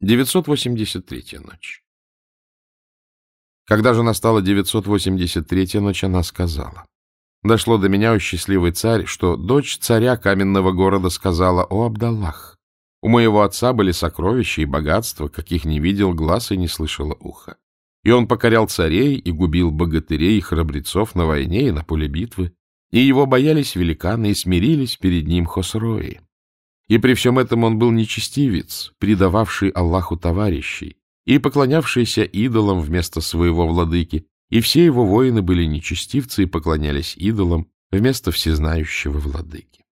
983 ночь. Когда же настала 983 ночь, она сказала. Дошло до меня, о счастливый царь, что дочь царя каменного города сказала, «О, Абдаллах, у моего отца были сокровища и богатства, каких не видел глаз и не слышало ухо. И он покорял царей и губил богатырей и храбрецов на войне и на поле битвы, и его боялись великаны и смирились перед ним хосрои. И при всем этом он был нечестивец, предававший Аллаху товарищей и поклонявшийся идолам вместо своего владыки, и все его воины были нечестивцы и поклонялись идолам вместо всезнающего владыки.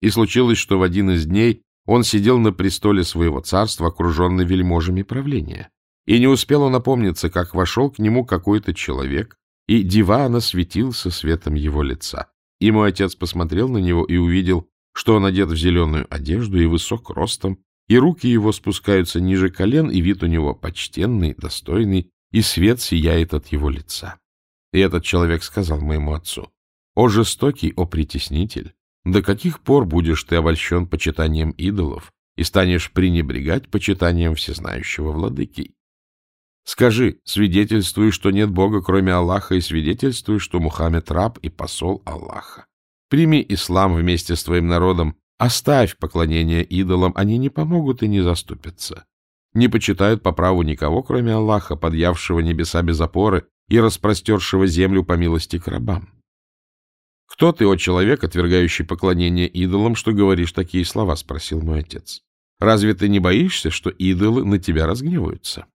И случилось, что в один из дней он сидел на престоле своего царства, окруженный вельможами правления. И не успел он опомниться, как вошел к нему какой-то человек, и диван осветился светом его лица. И мой отец посмотрел на него и увидел, что он одет в зеленую одежду и высок ростом, и руки его спускаются ниже колен, и вид у него почтенный, достойный, и свет сияет от его лица. И этот человек сказал моему отцу, «О жестокий, о притеснитель, до каких пор будешь ты обольщен почитанием идолов и станешь пренебрегать почитанием всезнающего владыки? Скажи, свидетельствуй, что нет Бога, кроме Аллаха, и свидетельствуй, что Мухаммед раб и посол Аллаха. Прими ислам вместе с твоим народом, оставь поклонение идолам, они не помогут и не заступятся. Не почитают по праву никого, кроме Аллаха, подъявшего небеса без опоры и распростершего землю по милости к рабам. — Кто ты, о человек, отвергающий поклонение идолам, что говоришь такие слова? — спросил мой отец. — Разве ты не боишься, что идолы на тебя разгневаются?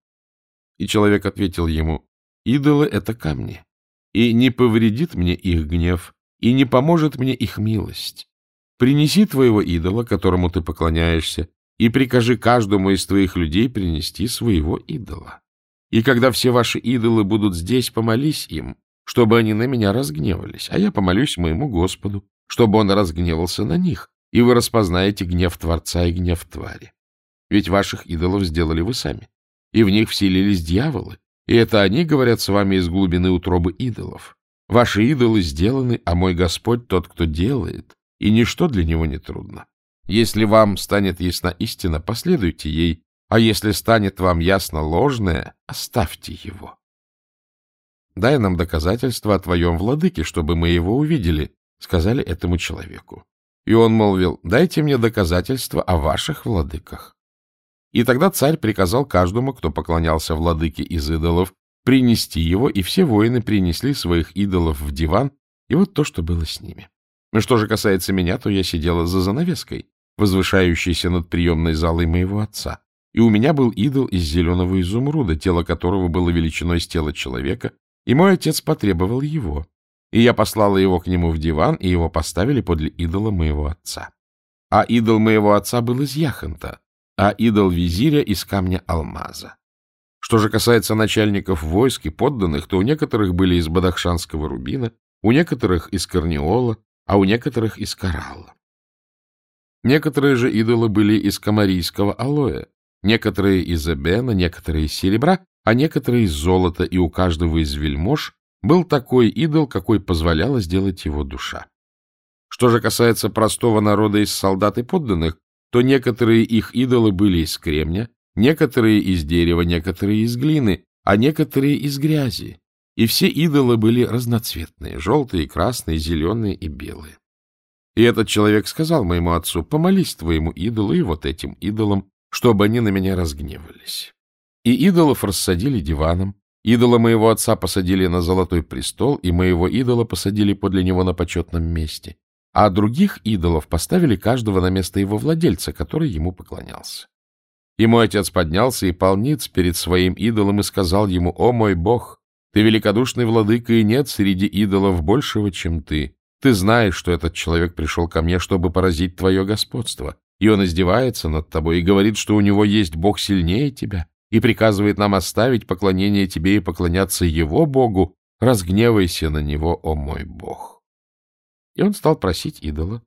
И человек ответил ему, — Идолы — это камни, и не повредит мне их гнев, и не поможет мне их милость. Принеси твоего идола, которому ты поклоняешься, и прикажи каждому из твоих людей принести своего идола. И когда все ваши идолы будут здесь, помолись им, чтобы они на меня разгневались, а я помолюсь моему Господу, чтобы он разгневался на них, и вы распознаете гнев Творца и гнев твари. Ведь ваших идолов сделали вы сами, и в них вселились дьяволы, и это они говорят с вами из глубины утробы идолов. Ваши идолы сделаны, а мой Господь тот, кто делает, и ничто для него не трудно. Если вам станет ясна истина, последуйте ей, а если станет вам ясно ложное, оставьте его. Дай нам доказательства о твоем владыке, чтобы мы его увидели, — сказали этому человеку. И он молвил, дайте мне доказательства о ваших владыках. И тогда царь приказал каждому, кто поклонялся владыке из идолов, принести его, и все воины принесли своих идолов в диван, и вот то, что было с ними. Но что же касается меня, то я сидела за занавеской, возвышающейся над приемной залой моего отца, и у меня был идол из зеленого изумруда, тело которого было величиной с тела человека, и мой отец потребовал его. И я послала его к нему в диван, и его поставили подле идола моего отца. А идол моего отца был из яхонта, а идол визиря из камня алмаза. Что же касается начальников войск и подданных, то у некоторых были из бадахшанского рубина, у некоторых из корнеола, а у некоторых из коралла. Некоторые же идолы были из камарийского алоэ, некоторые из эбена, некоторые из серебра, а некоторые из золота, и у каждого из вельмож был такой идол, какой позволяла сделать его душа. Что же касается простого народа из солдат и подданных, то некоторые их идолы были из кремня, некоторые из дерева, некоторые из глины, а некоторые из грязи. И все идолы были разноцветные — желтые, красные, зеленые и белые. И этот человек сказал моему отцу, помолись твоему идолу и вот этим идолам, чтобы они на меня разгневались. И идолов рассадили диваном, идола моего отца посадили на золотой престол, и моего идола посадили подле него на почетном месте, а других идолов поставили каждого на место его владельца, который ему поклонялся. И мой отец поднялся и полниц перед своим идолом и сказал ему, «О мой бог, ты великодушный владыка, и нет среди идолов большего, чем ты. Ты знаешь, что этот человек пришел ко мне, чтобы поразить твое господство, и он издевается над тобой и говорит, что у него есть бог сильнее тебя, и приказывает нам оставить поклонение тебе и поклоняться его богу. Разгневайся на него, о мой бог». И он стал просить идола,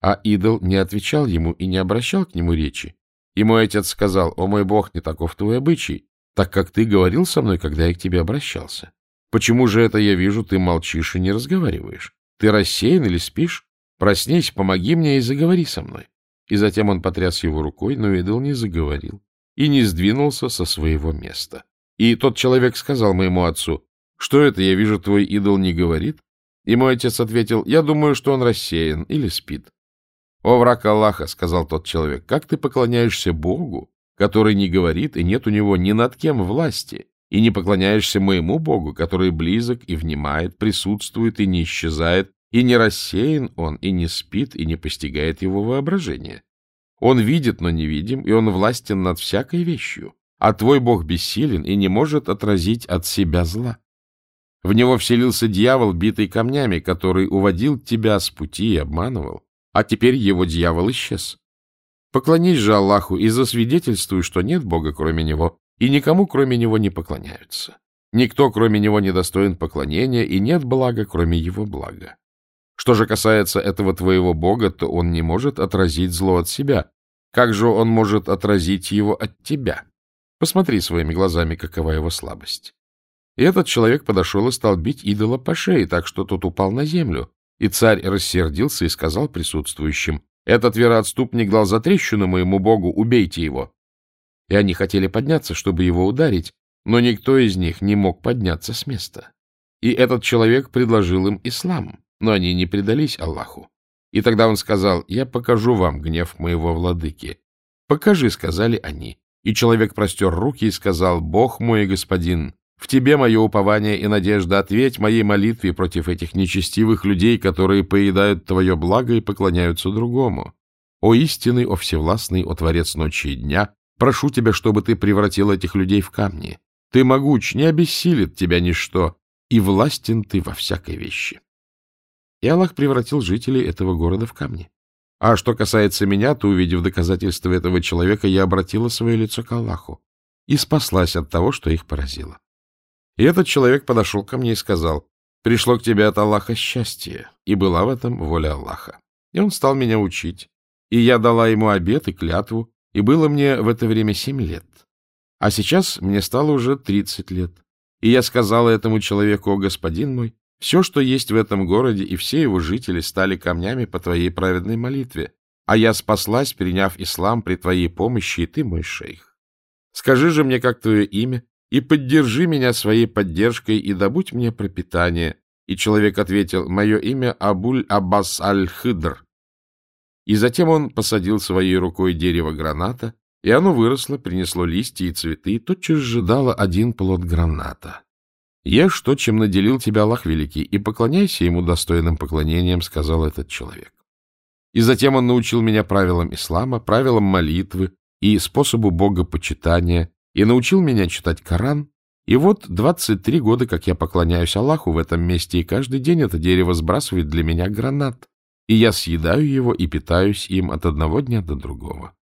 а идол не отвечал ему и не обращал к нему речи, и мой отец сказал, «О мой бог, не таков твой обычай, так как ты говорил со мной, когда я к тебе обращался. Почему же это я вижу, ты молчишь и не разговариваешь? Ты рассеян или спишь? Проснись, помоги мне и заговори со мной». И затем он потряс его рукой, но идол не заговорил. и не сдвинулся со своего места. И тот человек сказал моему отцу, что это, я вижу, твой идол не говорит? И мой отец ответил, я думаю, что он рассеян или спит. «О, враг Аллаха!» — сказал тот человек. «Как ты поклоняешься Богу, который не говорит, и нет у него ни над кем власти, и не поклоняешься моему Богу, который близок и внимает, присутствует и не исчезает, и не рассеян он, и не спит, и не постигает его воображение. Он видит, но не видим, и он властен над всякой вещью, а твой Бог бессилен и не может отразить от себя зла. В него вселился дьявол, битый камнями, который уводил тебя с пути и обманывал а теперь его дьявол исчез. Поклонись же Аллаху и засвидетельствуй, что нет Бога кроме Него, и никому кроме Него не поклоняются. Никто кроме Него не достоин поклонения, и нет блага кроме Его блага. Что же касается этого твоего Бога, то он не может отразить зло от себя. Как же он может отразить его от тебя? Посмотри своими глазами, какова его слабость. И этот человек подошел и стал бить идола по шее, так что тот упал на землю, и царь рассердился и сказал присутствующим, «Этот вероотступник дал за трещину моему богу, убейте его!» И они хотели подняться, чтобы его ударить, но никто из них не мог подняться с места. И этот человек предложил им ислам, но они не предались Аллаху. И тогда он сказал, «Я покажу вам гнев моего владыки». «Покажи», — сказали они. И человек простер руки и сказал, «Бог мой господин, в тебе мое упование и надежда. Ответь моей молитве против этих нечестивых людей, которые поедают твое благо и поклоняются другому. О истинный, о всевластный, о творец ночи и дня, прошу тебя, чтобы ты превратил этих людей в камни. Ты могуч, не обессилит тебя ничто, и властен ты во всякой вещи. И Аллах превратил жителей этого города в камни. А что касается меня, то, увидев доказательства этого человека, я обратила свое лицо к Аллаху и спаслась от того, что их поразило. И этот человек подошел ко мне и сказал, «Пришло к тебе от Аллаха счастье, и была в этом воля Аллаха». И он стал меня учить, и я дала ему обет и клятву, и было мне в это время семь лет. А сейчас мне стало уже тридцать лет. И я сказала этому человеку, «О, господин мой, все, что есть в этом городе, и все его жители стали камнями по твоей праведной молитве, а я спаслась, приняв ислам при твоей помощи, и ты мой шейх. Скажи же мне, как твое имя, и поддержи меня своей поддержкой и добудь мне пропитание. И человек ответил, мое имя Абуль Аббас Аль-Хидр. И затем он посадил своей рукой дерево граната, и оно выросло, принесло листья и цветы, и тотчас же дало один плод граната. «Ешь то, чем наделил тебя Аллах Великий, и поклоняйся ему достойным поклонением», — сказал этот человек. И затем он научил меня правилам ислама, правилам молитвы и способу богопочитания, и научил меня читать Коран. И вот 23 года, как я поклоняюсь Аллаху в этом месте, и каждый день это дерево сбрасывает для меня гранат, и я съедаю его и питаюсь им от одного дня до другого.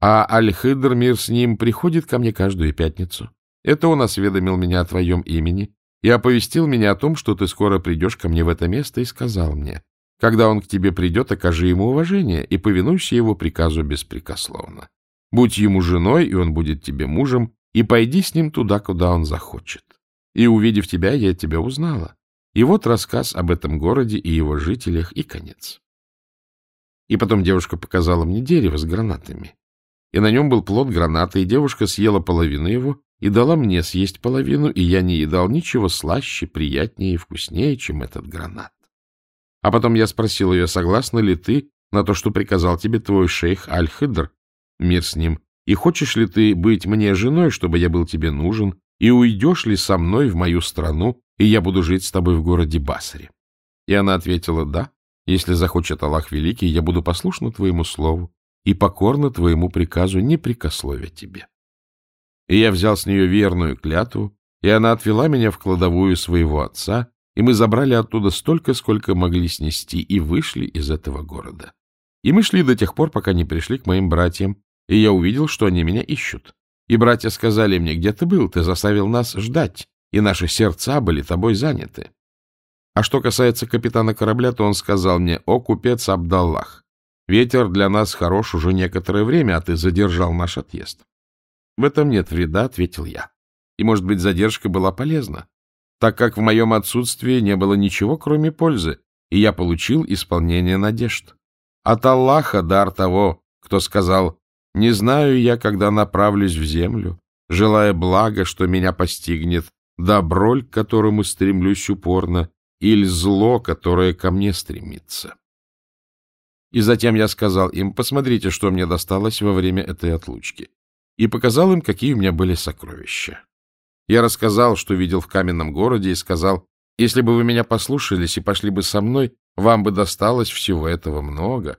А Аль-Хидр, мир с ним, приходит ко мне каждую пятницу. Это он осведомил меня о твоем имени и оповестил меня о том, что ты скоро придешь ко мне в это место, и сказал мне, когда он к тебе придет, окажи ему уважение и повинуйся его приказу беспрекословно. Будь ему женой, и он будет тебе мужем, и пойди с ним туда, куда он захочет. И, увидев тебя, я тебя узнала. И вот рассказ об этом городе и его жителях, и конец. И потом девушка показала мне дерево с гранатами. И на нем был плод граната, и девушка съела половину его, и дала мне съесть половину, и я не едал ничего слаще, приятнее и вкуснее, чем этот гранат. А потом я спросил ее, согласна ли ты на то, что приказал тебе твой шейх Аль-Хидр, мир с ним, и хочешь ли ты быть мне женой, чтобы я был тебе нужен, и уйдешь ли со мной в мою страну, и я буду жить с тобой в городе Басаре? И она ответила, да, если захочет Аллах Великий, я буду послушна твоему слову и покорна твоему приказу, не прикословя тебе. И я взял с нее верную клятву, и она отвела меня в кладовую своего отца, и мы забрали оттуда столько, сколько могли снести, и вышли из этого города. И мы шли до тех пор, пока не пришли к моим братьям, и я увидел, что они меня ищут. И братья сказали мне, где ты был, ты заставил нас ждать, и наши сердца были тобой заняты. А что касается капитана корабля, то он сказал мне, о, купец Абдаллах, ветер для нас хорош уже некоторое время, а ты задержал наш отъезд. В этом нет вреда, ответил я. И, может быть, задержка была полезна, так как в моем отсутствии не было ничего, кроме пользы, и я получил исполнение надежд. От Аллаха дар того, кто сказал Не знаю я, когда направлюсь в землю, желая блага, что меня постигнет, добро, к которому стремлюсь упорно, или зло, которое ко мне стремится. И затем я сказал им, посмотрите, что мне досталось во время этой отлучки, и показал им, какие у меня были сокровища. Я рассказал, что видел в каменном городе, и сказал, если бы вы меня послушались и пошли бы со мной, вам бы досталось всего этого много.